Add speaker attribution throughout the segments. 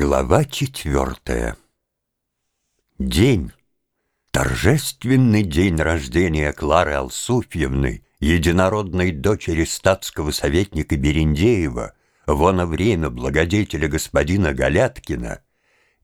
Speaker 1: Глава четвертая. День. Торжественный день рождения Клары Алсуфьевны, единородной дочери статского советника Берендеева, вон время благодетеля господина Галяткина,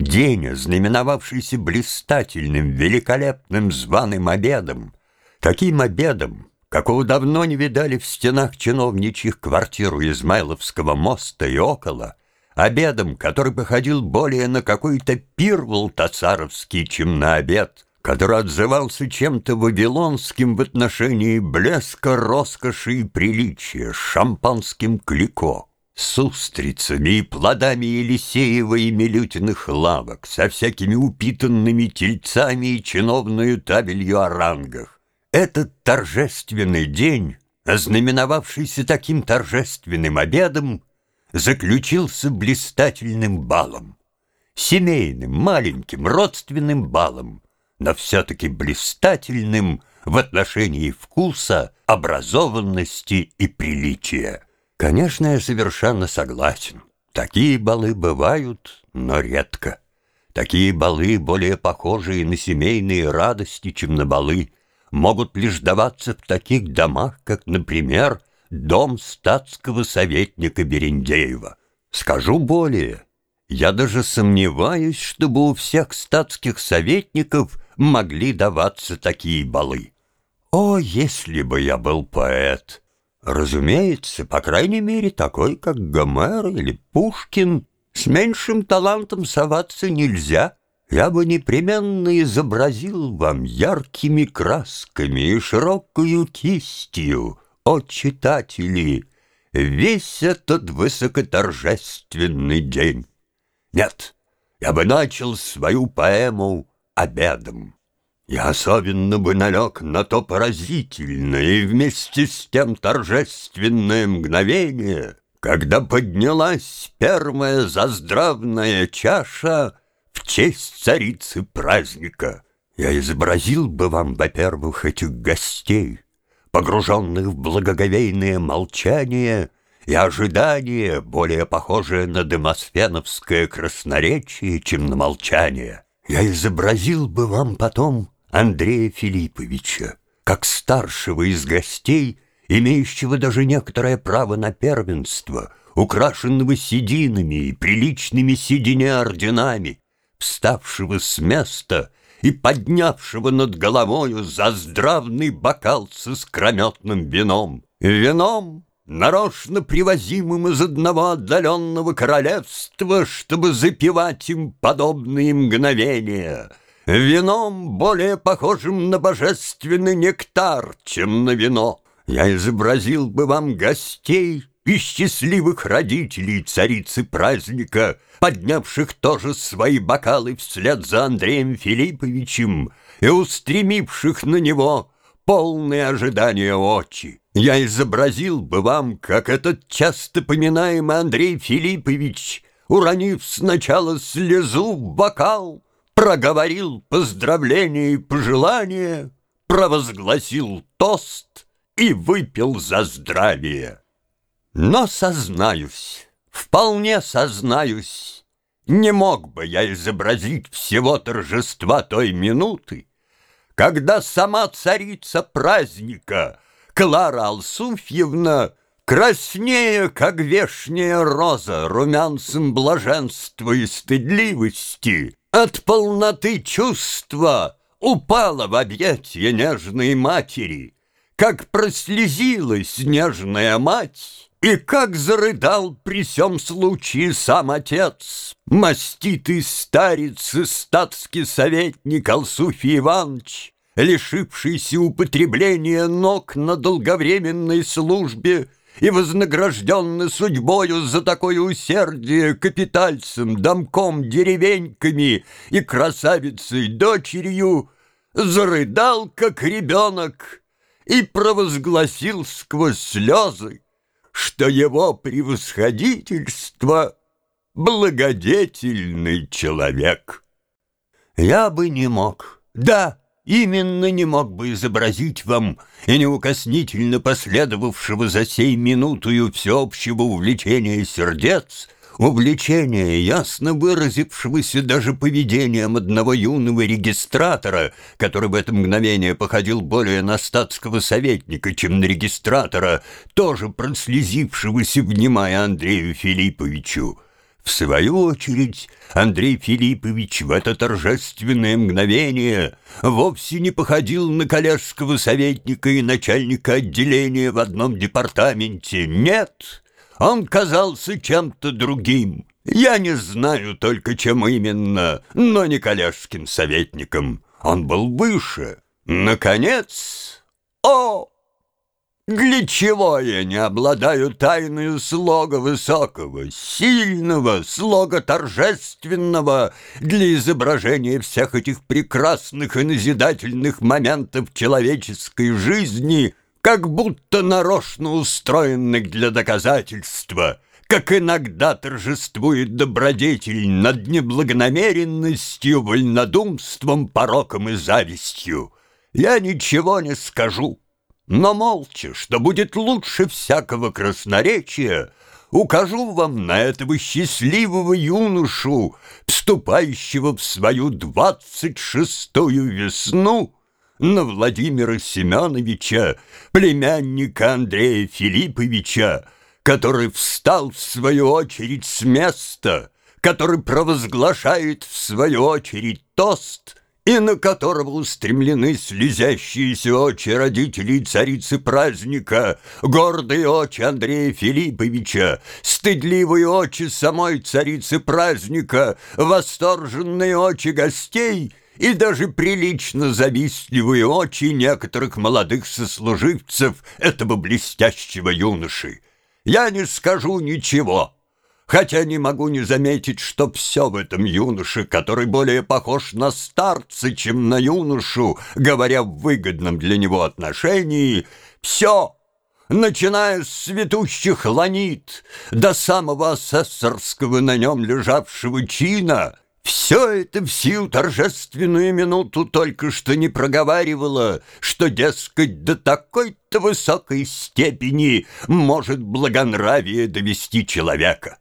Speaker 1: день, знаменовавшийся блистательным, великолепным званым обедом, таким обедом, какого давно не видали в стенах чиновничьих квартир у Измайловского моста и около — обедом, который походил более на какой-то пир волтацаровский, чем на обед, который отзывался чем-то вавилонским в отношении блеска, роскоши и приличия, шампанским клико, с устрицами и плодами Елисеева и Милютиных лавок, со всякими упитанными тельцами и чиновную табелью о рангах. Этот торжественный день, ознаменовавшийся таким торжественным обедом, заключился блистательным балом. Семейным, маленьким, родственным балом, но все-таки блистательным в отношении вкуса, образованности и приличия. Конечно, я совершенно согласен. Такие балы бывают, но редко. Такие балы, более похожие на семейные радости, чем на балы, могут лишь даваться в таких домах, как, например, дом статского советника Берендеева. Скажу более, я даже сомневаюсь, чтобы у всех статских советников могли даваться такие балы. О, если бы я был поэт! Разумеется, по крайней мере, такой, как Гомер или Пушкин, с меньшим талантом соваться нельзя. Я бы непременно изобразил вам яркими красками и широкою кистью о читатели, весь этот высокоторжественный день. Нет, я бы начал свою поэму обедом. Я особенно бы налег на то поразительное и вместе с тем торжественное мгновение, когда поднялась первая заздравная чаша в честь царицы праздника. Я изобразил бы вам, во-первых, этих гостей, погруженных в благоговейное молчание и ожидание, более похожее на демосфеновское красноречие, чем на молчание, я изобразил бы вам потом Андрея Филипповича, как старшего из гостей, имеющего даже некоторое право на первенство, украшенного сединами и приличными седине орденами, вставшего с места — и поднявшего над головою заздравный бокал с искрометным вином. Вином, нарочно привозимым из одного отдаленного королевства, чтобы запивать им подобные мгновения. Вином, более похожим на божественный нектар, чем на вино. Я изобразил бы вам гостей, и счастливых родителей царицы праздника, поднявших тоже свои бокалы вслед за Андреем Филипповичем и устремивших на него полные ожидания очи. Я изобразил бы вам, как этот часто поминаемый Андрей Филиппович, уронив сначала слезу в бокал, проговорил поздравления и пожелания, провозгласил тост и выпил за здравие. Но сознаюсь, вполне сознаюсь, не мог бы я изобразить всего торжества той минуты, когда сама царица праздника, Клара Алсуфьевна, краснее, как вешняя роза, румянцем блаженства и стыдливости, от полноты чувства упала в объятия нежной матери, как прослезилась нежная мать, и как зарыдал при сём случае сам отец, Маститый старец и статский советник Алсуфий Иванович, Лишившийся употребления ног на долговременной службе И вознагражденный судьбою за такое усердие Капитальцем, домком, деревеньками и красавицей-дочерью, Зарыдал, как ребенок, и провозгласил сквозь слезы, что его превосходительство — благодетельный человек. Я бы не мог, да, именно не мог бы изобразить вам и неукоснительно последовавшего за сей минутую всеобщего увлечения сердец увлечение, ясно выразившегося даже поведением одного юного регистратора, который в это мгновение походил более на статского советника, чем на регистратора, тоже прослезившегося, внимая Андрею Филипповичу. В свою очередь, Андрей Филиппович в это торжественное мгновение вовсе не походил на коллежского советника и начальника отделения в одном департаменте. Нет, он казался чем-то другим. Я не знаю только, чем именно, но не коллежским советником. Он был выше. Наконец, о! Для чего я не обладаю тайною слога высокого, сильного, слога торжественного для изображения всех этих прекрасных и назидательных моментов человеческой жизни, как будто нарочно устроенных для доказательства, как иногда торжествует добродетель над неблагонамеренностью, вольнодумством, пороком и завистью. Я ничего не скажу но молча, что будет лучше всякого красноречия, укажу вам на этого счастливого юношу, вступающего в свою двадцать шестую весну, на Владимира Семеновича, племянника Андрея Филипповича, который встал в свою очередь с места, который провозглашает в свою очередь тост — и на которого устремлены слезящиеся очи родителей царицы праздника, гордые очи Андрея Филипповича, стыдливые очи самой царицы праздника, восторженные очи гостей и даже прилично завистливые очи некоторых молодых сослуживцев этого блестящего юноши. Я не скажу ничего хотя не могу не заметить, что все в этом юноше, который более похож на старца, чем на юношу, говоря в выгодном для него отношении, все, начиная с цветущих ланит до самого асессорского на нем лежавшего чина, все это в сию торжественную минуту только что не проговаривало, что, дескать, до такой-то высокой степени может благонравие довести человека.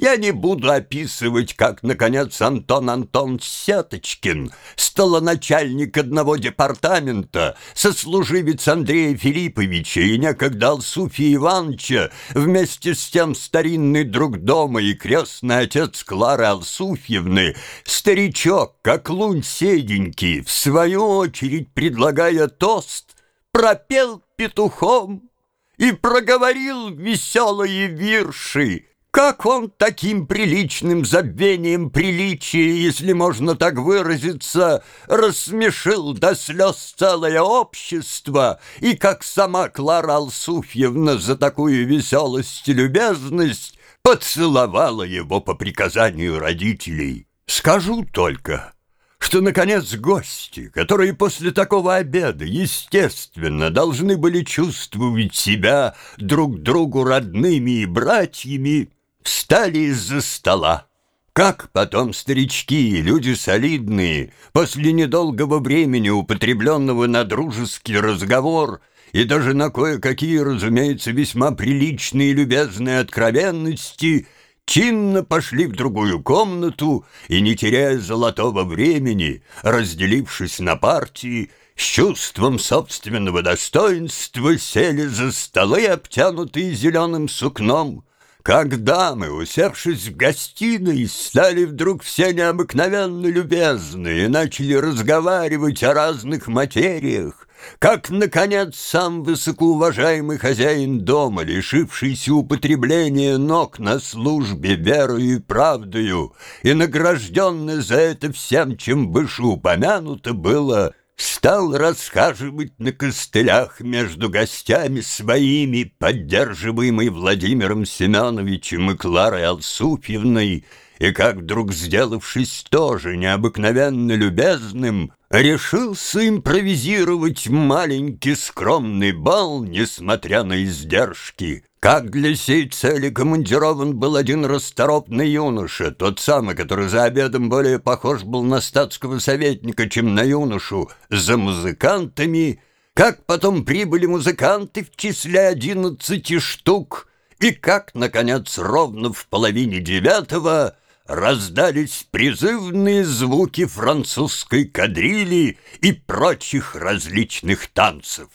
Speaker 1: Я не буду описывать, как, наконец, Антон Антон Сеточкин, столоначальник одного департамента, сослуживец Андрея Филипповича и некогда Алсуфия Ивановича, вместе с тем старинный друг дома и крестный отец Клары Алсуфьевны, старичок, как лунь седенький, в свою очередь предлагая тост, пропел петухом и проговорил веселые вирши, как он таким приличным забвением приличия, если можно так выразиться, рассмешил до слез целое общество, и как сама Клара Алсуфьевна за такую веселость и любезность поцеловала его по приказанию родителей. Скажу только, что, наконец, гости, которые после такого обеда, естественно, должны были чувствовать себя друг другу родными и братьями, встали из-за стола. Как потом старички, люди солидные, после недолгого времени, употребленного на дружеский разговор и даже на кое-какие, разумеется, весьма приличные и любезные откровенности, чинно пошли в другую комнату и, не теряя золотого времени, разделившись на партии, с чувством собственного достоинства сели за столы, обтянутые зеленым сукном, как дамы, усевшись в гостиной, стали вдруг все необыкновенно любезны и начали разговаривать о разных материях, как, наконец, сам высокоуважаемый хозяин дома, лишившийся употребления ног на службе верою и правдою и награжденный за это всем, чем выше упомянуто было, стал расхаживать на костылях между гостями своими, поддерживаемый Владимиром Семеновичем и Кларой Алсуфьевной, и как вдруг сделавшись тоже необыкновенно любезным, решился импровизировать маленький скромный бал, несмотря на издержки, как для сей цели командирован был один расторопный юноша, тот самый, который за обедом более похож был на статского советника, чем на юношу, за музыкантами, как потом прибыли музыканты в числе одиннадцати штук, и как, наконец, ровно в половине девятого раздались призывные звуки французской кадрили и прочих различных танцев.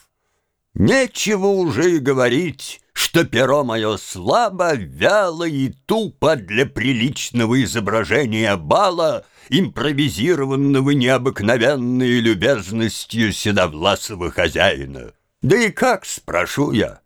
Speaker 1: Нечего уже и говорить, что перо мое слабо, вяло и тупо для приличного изображения бала, импровизированного необыкновенной любезностью седовласого хозяина. Да и как, спрошу я,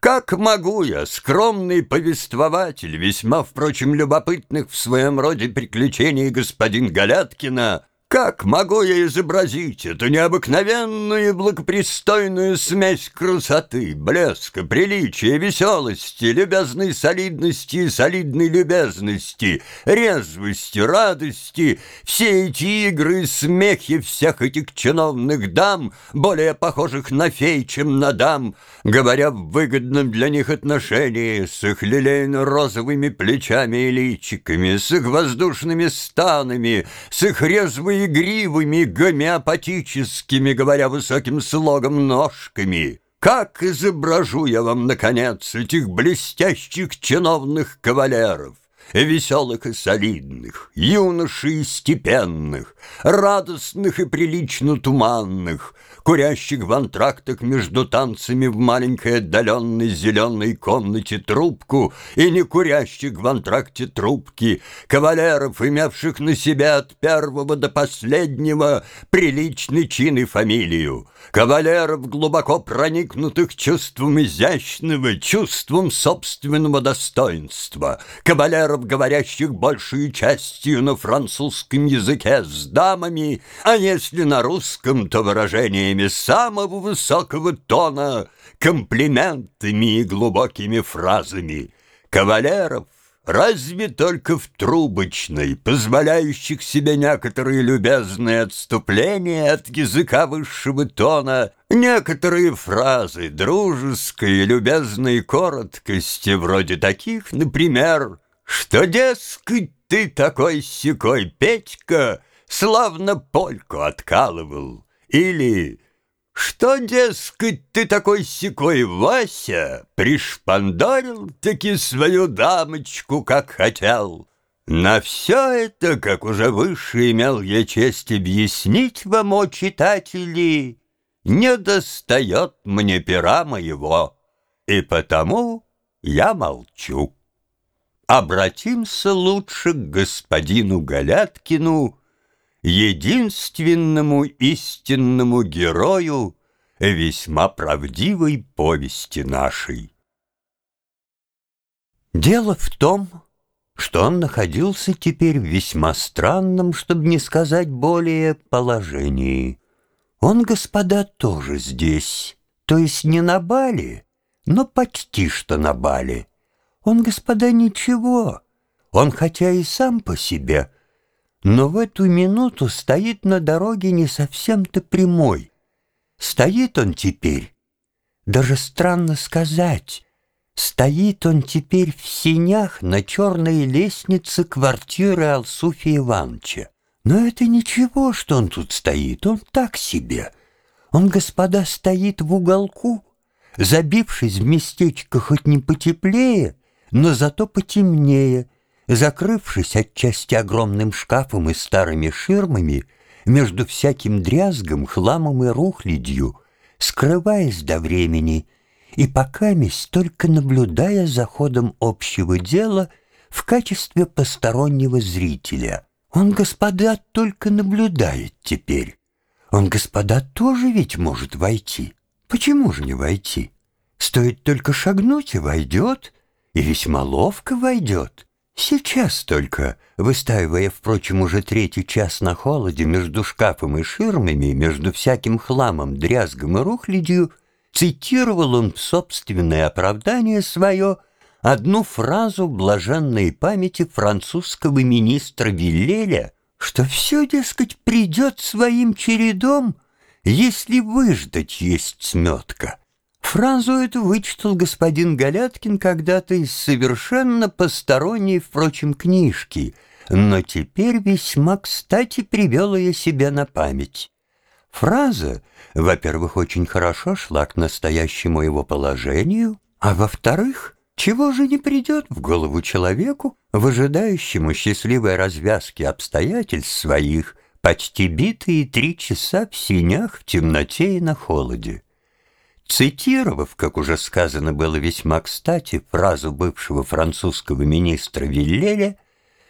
Speaker 1: как могу я, скромный повествователь, весьма, впрочем, любопытных в своем роде приключений господин Галяткина, как могу я изобразить эту необыкновенную и благопристойную смесь красоты, блеска, приличия, веселости, любезной солидности и солидной любезности, резвости, радости, все эти игры и смехи всех этих чиновных дам, более похожих на фей, чем на дам, говоря в выгодном для них отношении, с их лилейно-розовыми плечами и личиками, с их воздушными станами, с их резвой игривыми, гомеопатическими, говоря высоким слогом, ножками. Как изображу я вам, наконец, этих блестящих чиновных кавалеров? веселых и солидных, юношей и степенных, радостных и прилично туманных, курящих в антрактах между танцами в маленькой отдаленной зеленой комнате трубку и не курящих в антракте трубки, кавалеров, имевших на себя от первого до последнего приличный чин и фамилию, кавалеров, глубоко проникнутых чувством изящного, чувством собственного достоинства, кавалеров, говорящих большую частью на французском языке с дамами, а если на русском, то выражениями самого высокого тона, комплиментами и глубокими фразами, кавалеров, Разве только в трубочной, позволяющих себе некоторые любезные отступления от языка высшего тона, некоторые фразы дружеской любезной короткости, вроде таких, например, что, дескать, ты такой секой Петька, славно польку откалывал, или что, дескать, ты такой секой Вася, Пришпандарил таки свою дамочку, как хотел? На все это, как уже выше имел я честь объяснить вам, о читатели, Не достает мне пера моего, и потому я молчу. Обратимся лучше к господину Галяткину, единственному истинному герою весьма правдивой повести нашей. Дело в том, что он находился теперь в весьма странном, чтобы не сказать более, положении. Он, господа, тоже здесь, то есть не на бале, но почти что на бале. Он, господа, ничего, он хотя и сам по себе — но в эту минуту стоит на дороге не совсем-то прямой. Стоит он теперь, даже странно сказать, стоит он теперь в синях на черной лестнице квартиры Алсуфия Ивановича. Но это ничего, что он тут стоит, он так себе. Он, господа, стоит в уголку, забившись в местечко хоть не потеплее, но зато потемнее — Закрывшись отчасти огромным шкафом и старыми ширмами, между всяким дрязгом, хламом и рухлядью, скрываясь до времени и покаместь только наблюдая за ходом общего дела в качестве постороннего зрителя. Он, господа, только наблюдает теперь. Он, господа, тоже ведь может войти. Почему же не войти? Стоит только шагнуть и войдет, и весьма ловко войдет. Сейчас только, выстаивая, впрочем, уже третий час на холоде между шкафом и ширмами, между всяким хламом, дрязгом и рухлядью, цитировал он в собственное оправдание свое одну фразу блаженной памяти французского министра Виллеля, что все, дескать, придет своим чередом, если выждать есть сметка. Фразу эту вычитал господин Галяткин когда-то из совершенно посторонней, впрочем, книжки, но теперь весьма кстати привел ее себе на память. Фраза, во-первых, очень хорошо шла к настоящему его положению, а во-вторых, Чего же не придет в голову человеку, выжидающему счастливой развязки обстоятельств своих, почти битые три часа в синях, в темноте и на холоде? Цитировав, как уже сказано было весьма кстати, фразу бывшего французского министра Виллеля,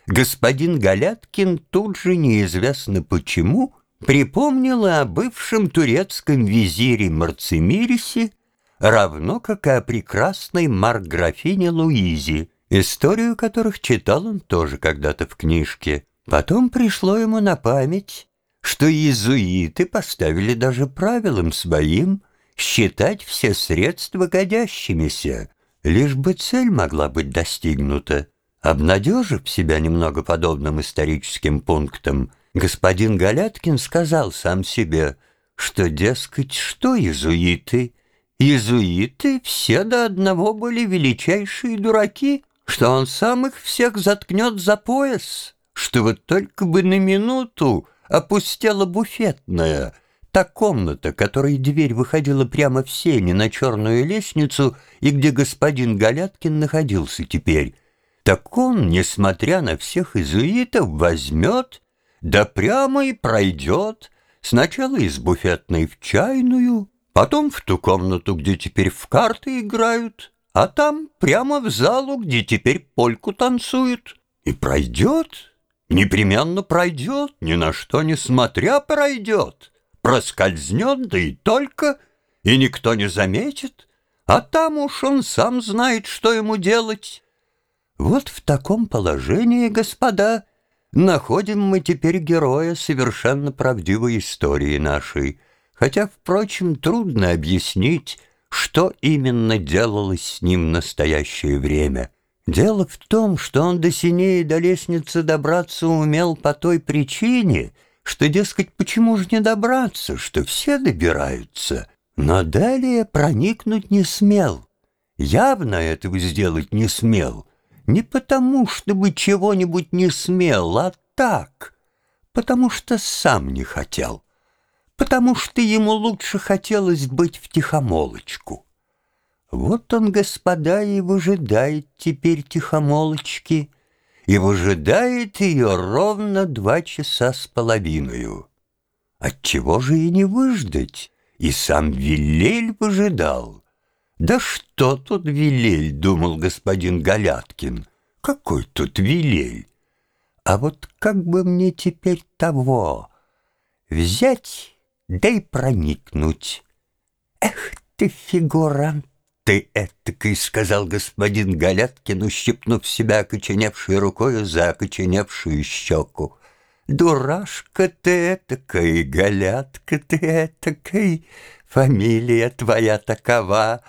Speaker 1: господин Галяткин тут же, неизвестно почему, припомнил о бывшем турецком визире Марцемирисе, равно как и о прекрасной марграфине Луизе, историю которых читал он тоже когда-то в книжке. Потом пришло ему на память, что иезуиты поставили даже правилам своим – считать все средства годящимися, лишь бы цель могла быть достигнута. Обнадежив себя немного подобным историческим пунктом, господин Галяткин сказал сам себе, что, дескать, что иезуиты? Иезуиты все до одного были величайшие дураки, что он сам их всех заткнет за пояс, что вот только бы на минуту опустела буфетная — Та комната, которой дверь выходила прямо в сене на черную лестницу и где господин Галяткин находился теперь, так он, несмотря на всех изуитов, возьмет, да прямо и пройдет, сначала из буфетной в чайную, потом в ту комнату, где теперь в карты играют, а там прямо в залу, где теперь польку танцуют, и пройдет, непременно пройдет, ни на что не смотря пройдет проскользнет, да и только, и никто не заметит, а там уж он сам знает, что ему делать. Вот в таком положении, господа, находим мы теперь героя совершенно правдивой истории нашей, хотя, впрочем, трудно объяснить, что именно делалось с ним в настоящее время. Дело в том, что он до синей до лестницы добраться умел по той причине — что, дескать, почему же не добраться, что все добираются, но далее проникнуть не смел. Явно этого сделать не смел, не потому, чтобы чего-нибудь не смел, а так, потому что сам не хотел, потому что ему лучше хотелось быть в тихомолочку. Вот он, господа, и выжидает теперь тихомолочки — и выжидает ее ровно два часа с половиной. Отчего же и не выждать? И сам Вилель выжидал. «Да что тут Вилель?» — думал господин Галяткин. «Какой тут Вилель? А вот как бы мне теперь того взять, да и проникнуть? Эх ты, фигурант!» Ты этакой, — сказал господин Галяткин, ущипнув себя окоченевшей рукою за окоченевшую щеку. Дурашка ты этакой, Галятка ты этакой, фамилия твоя такова.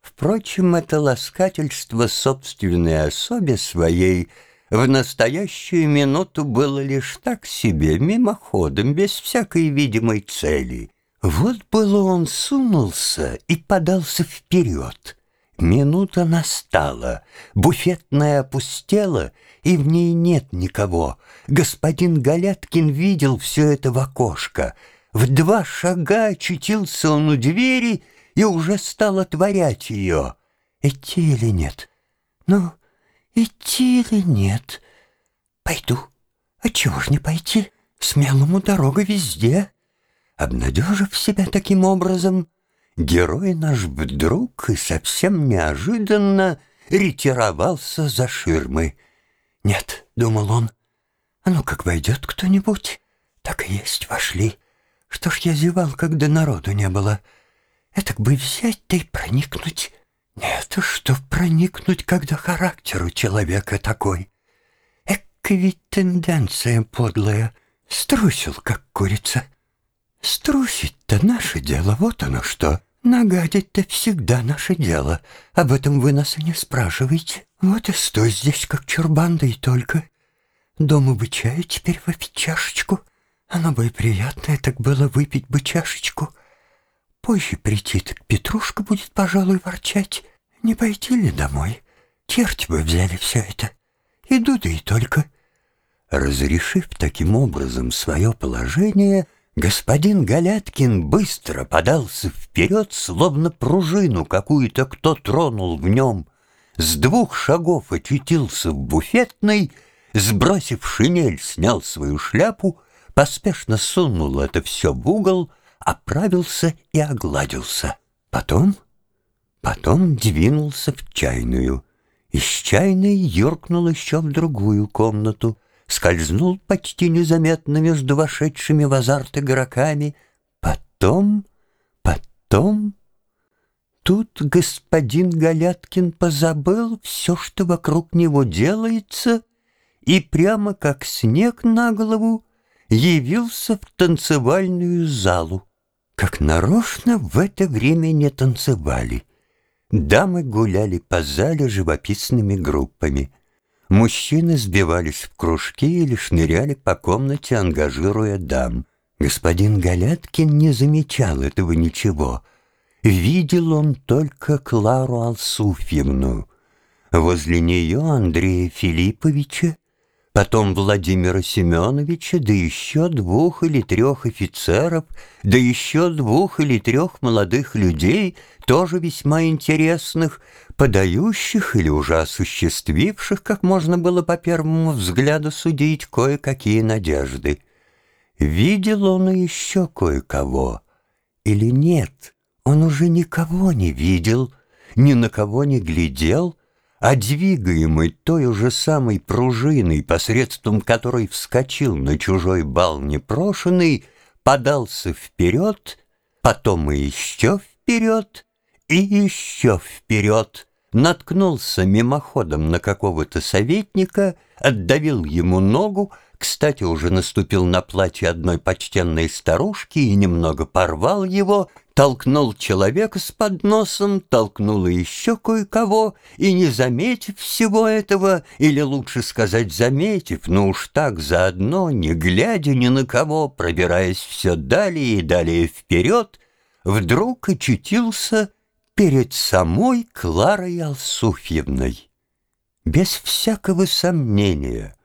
Speaker 1: Впрочем, это ласкательство собственной особе своей в настоящую минуту было лишь так себе, мимоходом, без всякой видимой цели — вот было он сунулся и подался вперед. Минута настала, буфетная опустела, и в ней нет никого. Господин Галяткин видел все это в окошко. В два шага очутился он у двери и уже стал отворять ее. Идти или нет? Ну, идти или нет? Пойду. А чего ж не пойти? Смелому дорога везде. Обнадежив себя таким образом, герой наш вдруг и совсем неожиданно ретировался за ширмы. «Нет», — думал он, — «а ну как войдет кто-нибудь?» Так и есть, вошли. Что ж я зевал, когда народу не было? Этак бы взять да и проникнуть. Нет, что проникнуть, когда характер у человека такой? Эк, ведь тенденция подлая. Струсил, как курица. Струсить-то наше дело, вот оно что. Нагадить-то всегда наше дело. Об этом вы нас и не спрашиваете. Вот и стой здесь, как чурбан, да и только. Дома бы чая теперь выпить чашечку. Оно бы и приятное так было выпить бы чашечку. Позже прийти, так Петрушка будет, пожалуй, ворчать. Не пойти ли домой? Черти бы взяли все это. Иду, да и только. Разрешив таким образом свое положение, Господин Галяткин быстро подался вперед, словно пружину какую-то кто тронул в нем. с двух шагов очутился в буфетной, сбросив шинель, снял свою шляпу, поспешно сунул это все в угол, оправился и огладился. Потом, потом двинулся в чайную. Из чайной юркнул еще в другую комнату, скользнул почти незаметно между вошедшими в азарт игроками. Потом, потом... Тут господин Галяткин позабыл все, что вокруг него делается, и прямо как снег на голову явился в танцевальную залу. Как нарочно в это время не танцевали. Дамы гуляли по зале живописными группами. Мужчины сбивались в кружки или шныряли по комнате, ангажируя дам. Господин Галяткин не замечал этого ничего — Видел он только Клару Алсуфьевну. Возле нее Андрея Филипповича, потом Владимира Семеновича, да еще двух или трех офицеров, да еще двух или трех молодых людей, тоже весьма интересных, подающих или уже осуществивших, как можно было по первому взгляду судить, кое-какие надежды. Видел он еще кое-кого или нет? Он уже никого не видел, ни на кого не глядел, а двигаемый той уже самой пружиной, посредством которой вскочил на чужой бал непрошенный, подался вперед, потом и еще вперед, и еще вперед, наткнулся мимоходом на какого-то советника, отдавил ему ногу, кстати, уже наступил на платье одной почтенной старушки и немного порвал его, толкнул человека с подносом, толкнул еще кое-кого, и, не заметив всего этого, или лучше сказать, заметив, но уж так заодно, не глядя ни на кого, пробираясь все далее и далее вперед, вдруг очутился перед самой Кларой Алсуфьевной. Без всякого сомнения,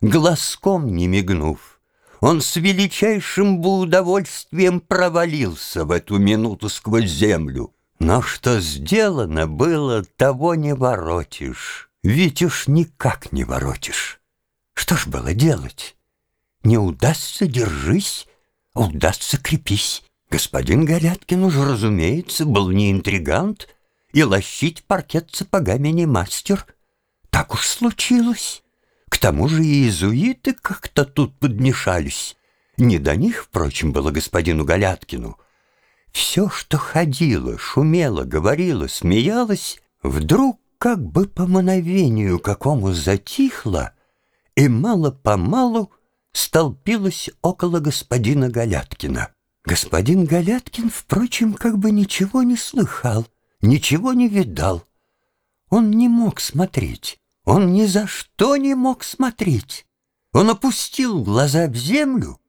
Speaker 1: глазком не мигнув, он с величайшим бы удовольствием провалился в эту минуту сквозь землю. Но что сделано было, того не воротишь. Ведь уж никак не воротишь. Что ж было делать? Не удастся — держись, а удастся — крепись. Господин Галяткин уж, разумеется, был не интригант, и лощить паркет сапогами не мастер. Так уж случилось. К тому же и иезуиты как-то тут подмешались. Не до них, впрочем, было господину Галяткину. Все, что ходило, шумело, говорило, смеялось, вдруг как бы по мановению какому затихло и мало-помалу столпилось около господина Галяткина. Господин Галяткин, впрочем, как бы ничего не слыхал, ничего не видал. Он не мог смотреть. Он ни за что не мог смотреть. Он опустил глаза в землю,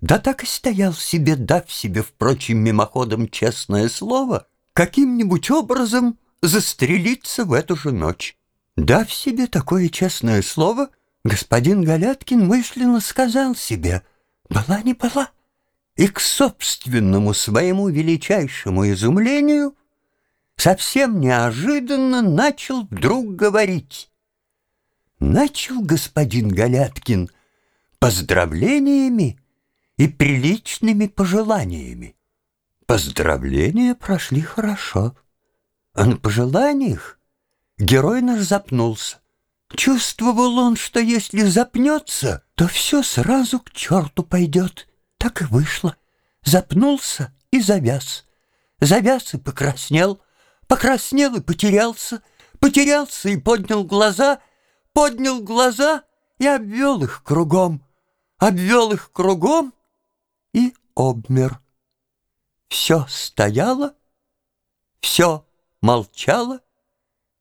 Speaker 1: да так и стоял себе, дав себе, впрочем, мимоходом честное слово, каким-нибудь образом застрелиться в эту же ночь. Дав себе такое честное слово, господин Галяткин мысленно сказал себе «была не была», и к собственному своему величайшему изумлению совсем неожиданно начал вдруг говорить начал господин Галяткин поздравлениями и приличными пожеланиями. Поздравления прошли хорошо, а на пожеланиях герой наш запнулся. Чувствовал он, что если запнется, то все сразу к черту пойдет. Так и вышло. Запнулся и завяз. Завяз и покраснел, покраснел и потерялся, потерялся и поднял глаза — поднял глаза и обвел их кругом, обвел их кругом и обмер. Все стояло, все молчало,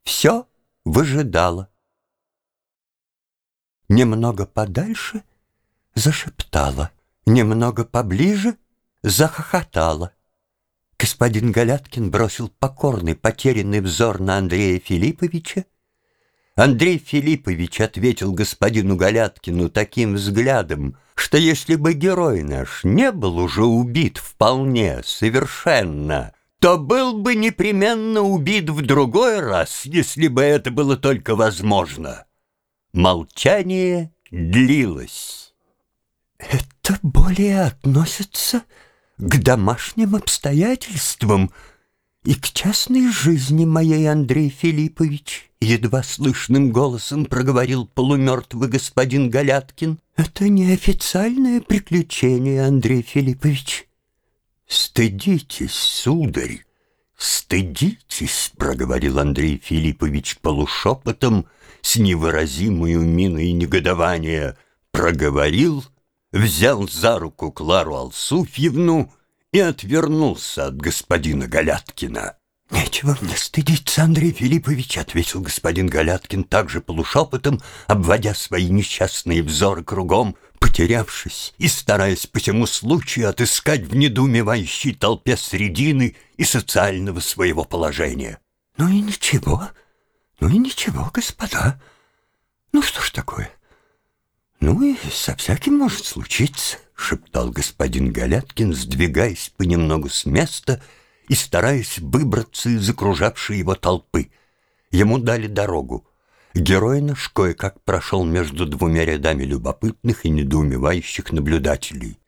Speaker 1: все выжидало. Немного подальше зашептала, немного поближе захохотала. Господин Галяткин бросил покорный, потерянный взор на Андрея Филипповича Андрей Филиппович ответил господину Галяткину таким взглядом, что если бы герой наш не был уже убит вполне, совершенно, то был бы непременно убит в другой раз, если бы это было только возможно. Молчание длилось.
Speaker 2: «Это более относится к домашним обстоятельствам и к частной жизни моей, Андрей Филиппович», едва слышным голосом проговорил полумертвый господин Галяткин. «Это неофициальное приключение, Андрей Филиппович».
Speaker 1: «Стыдитесь, сударь, стыдитесь», — проговорил Андрей Филиппович полушепотом, с невыразимую миной негодования, проговорил, взял за руку Клару Алсуфьевну и отвернулся от господина Галяткина.
Speaker 2: «Нечего мне стыдиться, Андрей Филиппович», — ответил господин Галяткин также полушепотом, обводя свои несчастные взоры кругом, потерявшись и стараясь по всему случаю отыскать в недоумевающей толпе средины и социального своего положения. «Ну и ничего, ну и ничего, господа. Ну что ж такое? Ну и со всяким может случиться», — шептал господин Галяткин, сдвигаясь понемногу с места и стараясь выбраться из окружавшей его толпы. Ему дали дорогу — Герой наш кое-как прошел между двумя рядами любопытных и недоумевающих наблюдателей.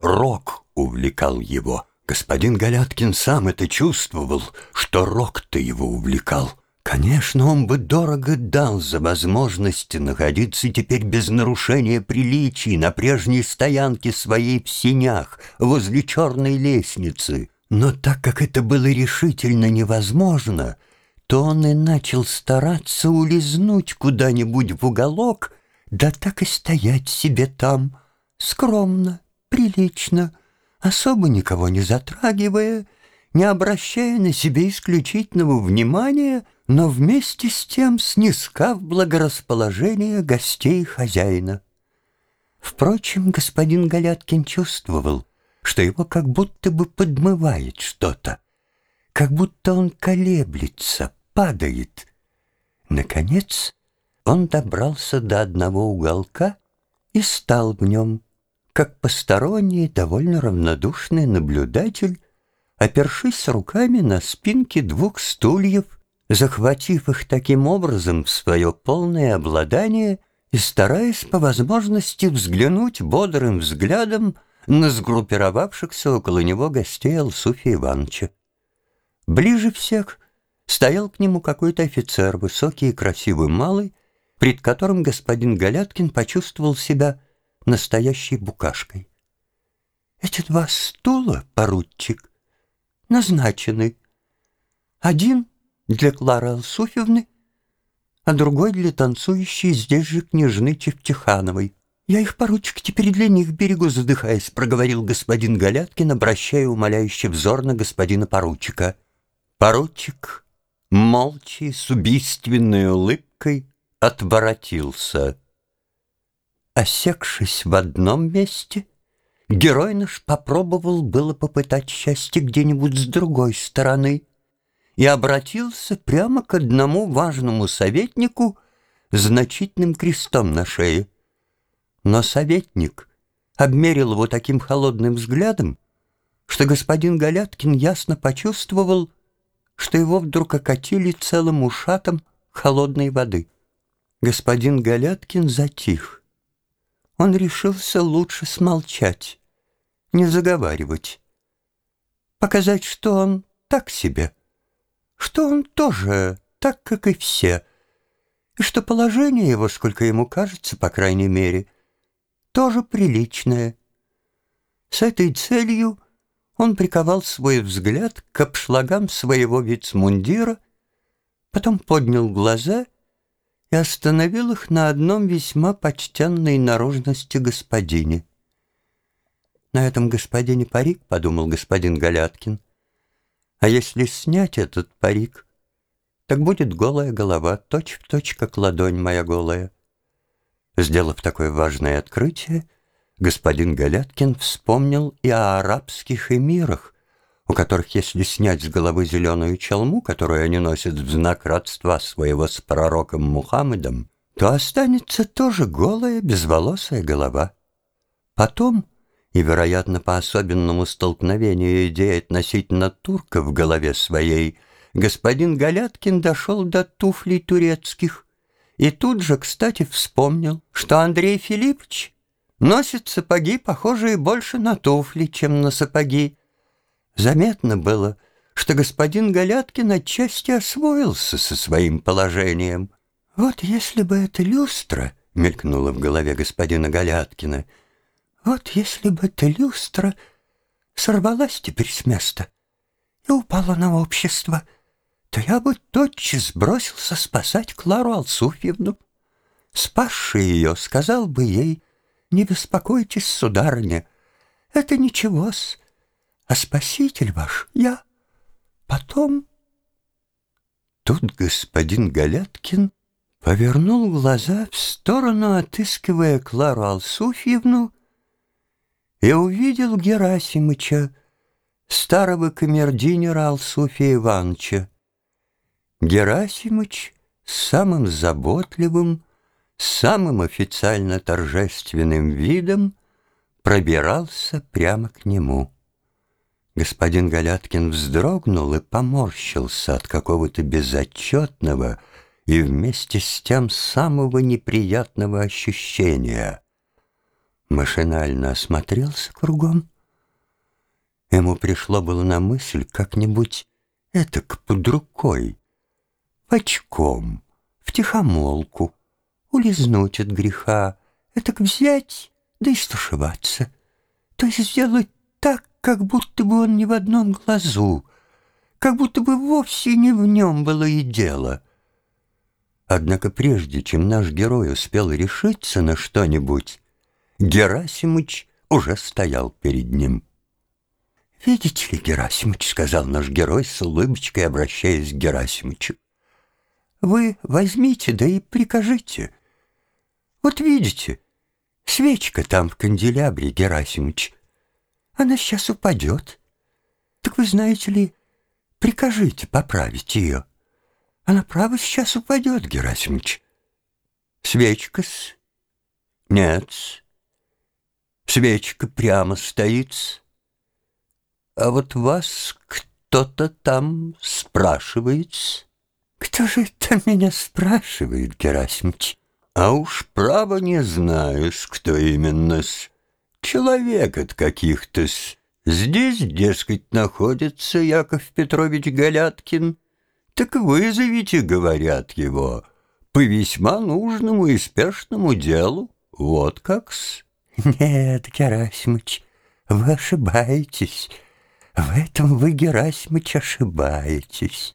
Speaker 2: Рок увлекал его. Господин Галяткин сам это чувствовал, что рок-то его увлекал. Конечно, он бы дорого дал за возможность находиться теперь без нарушения приличий на прежней стоянке своей в синях, возле черной лестницы. Но так как это было решительно невозможно — то он и начал стараться улизнуть куда-нибудь в уголок, да так и стоять себе там, скромно, прилично, особо никого не затрагивая, не обращая на себе исключительного внимания, но вместе с тем снискав благорасположение гостей хозяина. Впрочем, господин Галяткин чувствовал, что его как будто бы подмывает что-то, как будто он колеблется, падает. Наконец он добрался до одного уголка и стал в нем, как посторонний, довольно равнодушный наблюдатель, опершись руками на спинки двух стульев, захватив их таким образом в свое полное обладание и стараясь по возможности взглянуть бодрым взглядом на сгруппировавшихся около него гостей Алсуфия Ивановича. Ближе всех стоял к нему какой-то офицер, высокий и красивый малый, пред которым господин Галяткин почувствовал себя настоящей букашкой. «Эти два стула, поручик, назначены. Один для Клары Алсуфьевны, а другой для танцующей здесь же княжны Чевтихановой. Я их, поручик, теперь для них берегу, задыхаясь, проговорил господин Галяткин, обращая умоляющий взор на господина поручика. Поручик молча с убийственной улыбкой отворотился. Осекшись в одном месте, герой наш попробовал было попытать счастье где-нибудь с другой стороны и обратился прямо к одному важному советнику значительным крестом на шее. Но советник обмерил его таким холодным взглядом, что господин Галяткин ясно почувствовал, что его вдруг окатили целым ушатом холодной воды. Господин Галяткин затих. Он решился лучше смолчать, не заговаривать, показать, что он так себе, что он тоже так, как и все, и что положение его, сколько ему кажется, по крайней мере, тоже приличное. С этой целью он приковал свой взгляд к обшлагам своего вицмундира, потом поднял глаза и остановил их на одном весьма почтенной наружности господине. «На этом господине парик», — подумал господин Галяткин. «А если снять этот парик, так будет голая голова, точь-в-точь, точь, как ладонь моя голая». Сделав такое важное открытие, господин Галяткин вспомнил и о арабских эмирах, у которых, если снять с головы зеленую челму, которую они носят в знак родства своего с пророком Мухаммедом, то останется тоже голая, безволосая голова. Потом,
Speaker 1: и, вероятно, по особенному столкновению идей относительно турка в голове своей, господин Галяткин дошел до туфлей турецких и тут же, кстати, вспомнил, что Андрей Филиппович носит сапоги, похожие больше на туфли, чем на сапоги. Заметно было, что господин Галяткин отчасти освоился со своим положением. «Вот если бы эта люстра...» — мелькнула в голове господина Галяткина. «Вот если бы эта люстра сорвалась теперь с места и упала на общество, то я бы тотчас бросился спасать Клару Алсуфьевну. Спасший ее сказал бы ей, не беспокойтесь, сударыня, это ничего-с, а спаситель ваш я. Потом... Тут господин Галяткин повернул глаза в сторону, отыскивая Клару Алсуфьевну, и увидел Герасимыча, старого камердинера Алсуфия Ивановича. Герасимыч самым заботливым, самым официально торжественным видом пробирался прямо к нему. Господин Галяткин вздрогнул и поморщился от какого-то безотчетного и вместе с тем самого неприятного ощущения. Машинально осмотрелся кругом. Ему пришло было на мысль как-нибудь этак под рукой, почком, втихомолку, улизнуть от греха, этак взять да и стушеваться, то есть сделать так, как будто бы он ни в одном глазу, как будто бы вовсе не в нем было и дело. Однако прежде, чем наш герой успел решиться на что-нибудь, Герасимыч уже стоял перед ним. «Видите ли, Герасимыч, — сказал наш герой с улыбочкой, обращаясь к Герасимычу, — вы возьмите, да и прикажите. Вот видите, свечка там в канделябре, Герасимыч, она сейчас упадет. Так вы знаете ли, прикажите поправить ее. Она, право, сейчас упадет, Герасимыч. Свечка-с? Нет. Свечка прямо стоит. А вот вас кто-то там спрашивает. Кто же это меня спрашивает, Герасимыч? А уж право не знаешь, кто именно-с человек от каких-то-с. Здесь, дескать, находится Яков Петрович Галяткин. Так вызовите, говорят его, по весьма нужному и спешному делу. Вот как-с. Нет, Герасимыч, вы ошибаетесь. В этом вы, Герасимыч, ошибаетесь.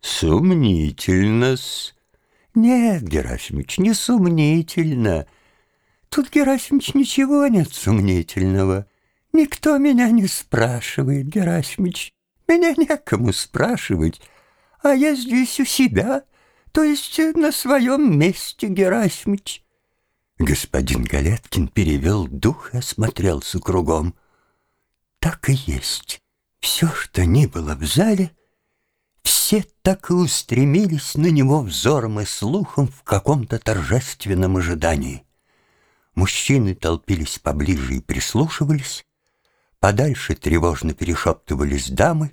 Speaker 1: Сомнительно-с. Нет, Герасимыч, не сомнительно. Тут, Герасимыч, ничего нет сомнительного. Никто меня не спрашивает, Герасимыч. Меня некому спрашивать. А я здесь у себя, то есть на своем месте, Герасимыч. Господин Галяткин перевел дух и осмотрелся кругом. Так и есть. Все, что ни было в зале, все так и устремились на него взором и слухом в каком-то торжественном ожидании. Мужчины толпились поближе и прислушивались. Подальше тревожно перешептывались дамы.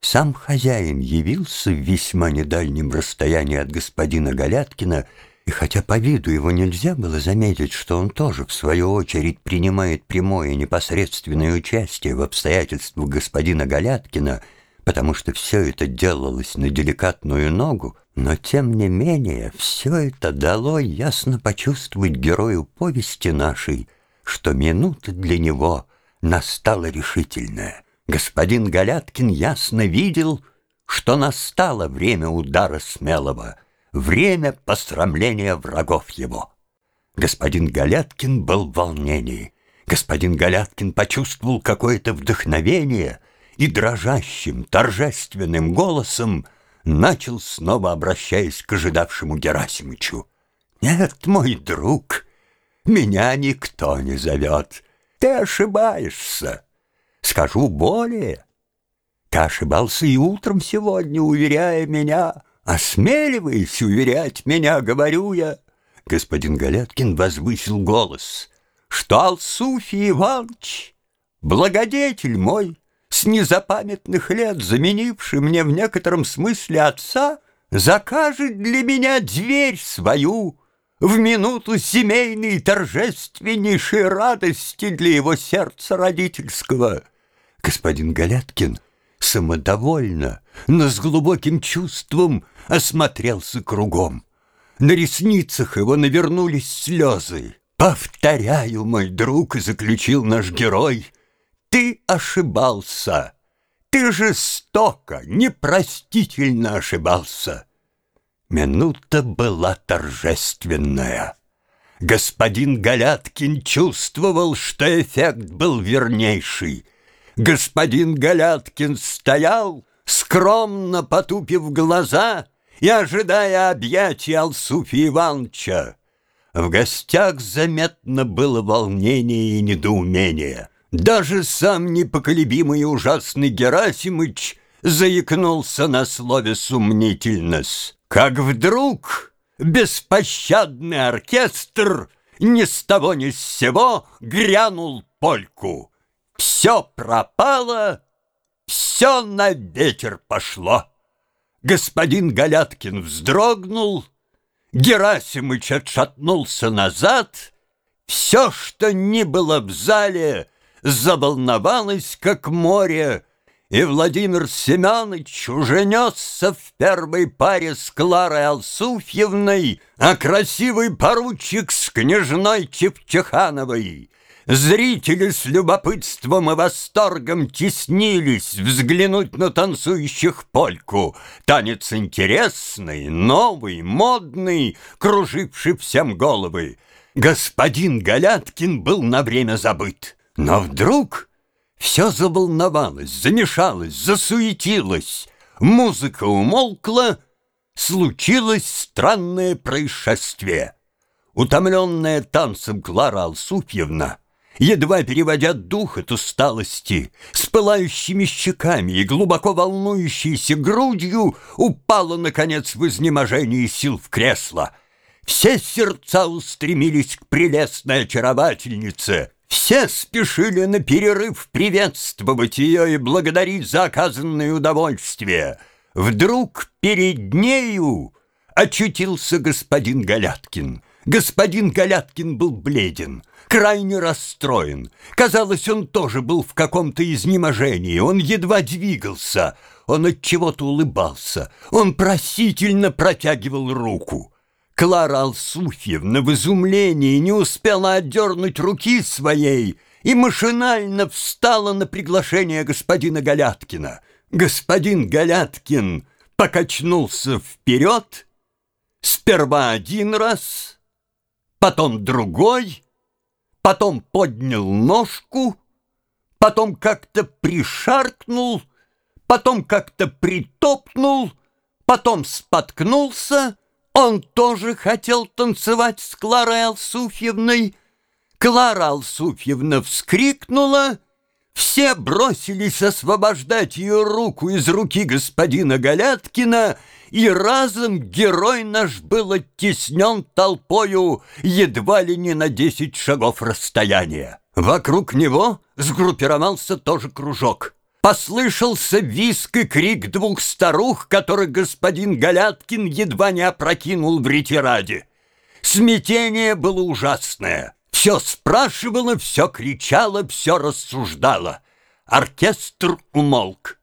Speaker 1: Сам хозяин явился в весьма недальнем расстоянии от господина Галяткина, и хотя по виду его нельзя было заметить, что он тоже, в свою очередь, принимает прямое и непосредственное участие в обстоятельствах господина Галяткина, потому что все это делалось на деликатную ногу, но, тем не менее, все это дало ясно почувствовать герою повести нашей, что минута для него настала решительная. Господин Галяткин ясно видел, что настало время удара смелого, время посрамления врагов его. Господин Галяткин был в волнении. Господин Галяткин почувствовал какое-то вдохновение и дрожащим, торжественным голосом начал снова, обращаясь к ожидавшему Герасимычу. «Нет, мой друг, меня никто не зовет. Ты ошибаешься. Скажу более. Ты ошибался и утром сегодня, уверяя меня, осмеливаясь уверять меня, говорю я». Господин Галяткин возвысил голос. что Алсуфий Иванович, благодетель мой, с незапамятных лет заменивший мне в некотором смысле отца, закажет для меня дверь свою в минуту семейной торжественнейшей радости для его сердца родительского. Господин Галяткин самодовольно, но с глубоким чувством осмотрелся кругом. На ресницах его навернулись слезы. «Повторяю, мой друг», — заключил наш герой, — «ты ошибался, ты жестоко, непростительно ошибался». Минута была торжественная. Господин Галяткин чувствовал, что эффект был вернейший. Господин Галяткин стоял, скромно потупив глаза и ожидая объятий Алсуфия Ивановича. В гостях заметно было волнение и недоумение. Даже сам непоколебимый и ужасный Герасимыч заикнулся на слове «сумнительность». Как вдруг беспощадный оркестр ни с того ни с сего грянул польку. Все пропало, все на ветер пошло. Господин Галяткин вздрогнул — Герасимыч отшатнулся назад. Все, что ни было в зале, заволновалось, как море, и Владимир Семенович уже несся в первой паре с Кларой Алсуфьевной, а красивый поручик с княжной Чепчехановой. Зрители с любопытством и восторгом теснились взглянуть на танцующих польку. Танец интересный, новый, модный, круживший всем головы. Господин Галяткин был на время забыт. Но вдруг все заволновалось, замешалось, засуетилось. Музыка умолкла, случилось странное происшествие. Утомленная танцем Клара Алсуфьевна едва переводя дух от усталости, с пылающими щеками и глубоко волнующейся грудью, упала, наконец, в изнеможении сил в кресло. Все сердца устремились к прелестной очаровательнице, все спешили на перерыв приветствовать ее и благодарить за оказанное удовольствие. Вдруг перед нею очутился господин Галяткин. Господин Галяткин был бледен крайне расстроен. Казалось, он тоже был в каком-то изнеможении. Он едва двигался. Он от чего-то улыбался. Он просительно протягивал руку. Клара Алсуфьевна в изумлении не успела отдернуть руки своей и машинально встала на приглашение господина Галяткина. Господин Галяткин покачнулся вперед, сперва один раз, потом другой — потом поднял ножку, потом как-то пришаркнул, потом как-то притопнул, потом споткнулся. Он тоже хотел танцевать с Кларой Алсуфьевной. Клара Алсуфьевна вскрикнула, все бросились освобождать ее руку из руки господина Галяткина — и разом герой наш был оттеснен толпою едва ли не на десять шагов расстояния. Вокруг него сгруппировался тоже кружок. Послышался виск и крик двух старух, которых господин Галяткин едва не опрокинул в ретираде. Смятение было ужасное. Все спрашивало, все кричало, все рассуждало. Оркестр умолк.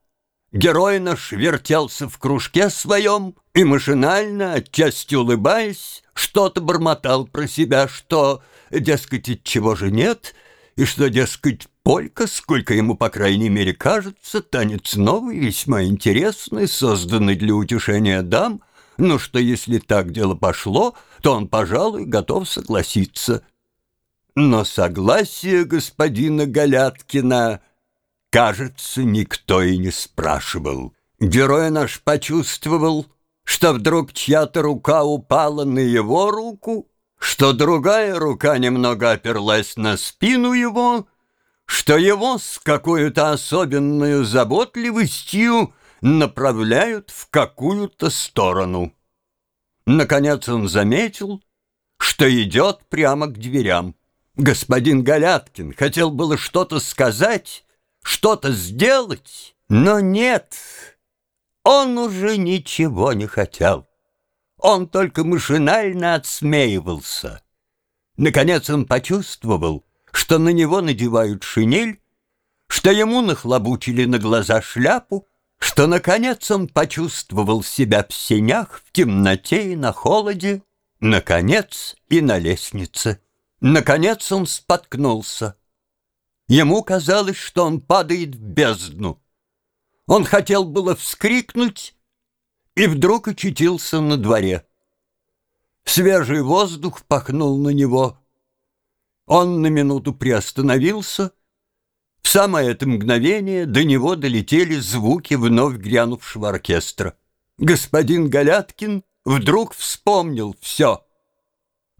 Speaker 1: Герой наш вертелся в кружке своем и машинально, отчасти улыбаясь, что-то бормотал про себя, что, дескать, чего же нет, и что, дескать, полька, сколько ему, по крайней мере, кажется, танец новый, весьма интересный, созданный для утешения дам, но что если так дело пошло, то он, пожалуй, готов согласиться. Но согласие господина Галяткина — Кажется, никто и не спрашивал. Герой наш почувствовал, что вдруг чья-то рука упала на его руку, что другая рука немного оперлась на спину его, что его с какой-то особенной заботливостью направляют в какую-то сторону. Наконец он заметил, что идет прямо к дверям. Господин Галяткин хотел было что-то сказать, что-то сделать, но нет, он уже ничего не хотел. Он только машинально отсмеивался. Наконец он почувствовал, что на него надевают шинель, что ему нахлобучили на глаза шляпу, что, наконец, он почувствовал себя в сенях, в темноте и на холоде, наконец, и на лестнице. Наконец он споткнулся. Ему казалось, что он падает в бездну. Он хотел было вскрикнуть, и вдруг очутился на дворе. Свежий воздух пахнул на него. Он на минуту приостановился. В самое это мгновение до него долетели звуки вновь грянувшего оркестра. Господин Галяткин вдруг вспомнил все.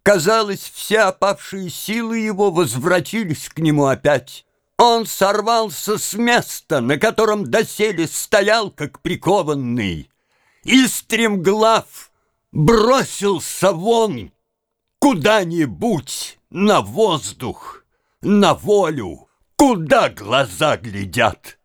Speaker 1: Казалось, все опавшие силы его возвратились к нему опять. Он сорвался с места, на котором доселе стоял, как прикованный, и стремглав бросился вон куда-нибудь на воздух, на волю, куда глаза глядят.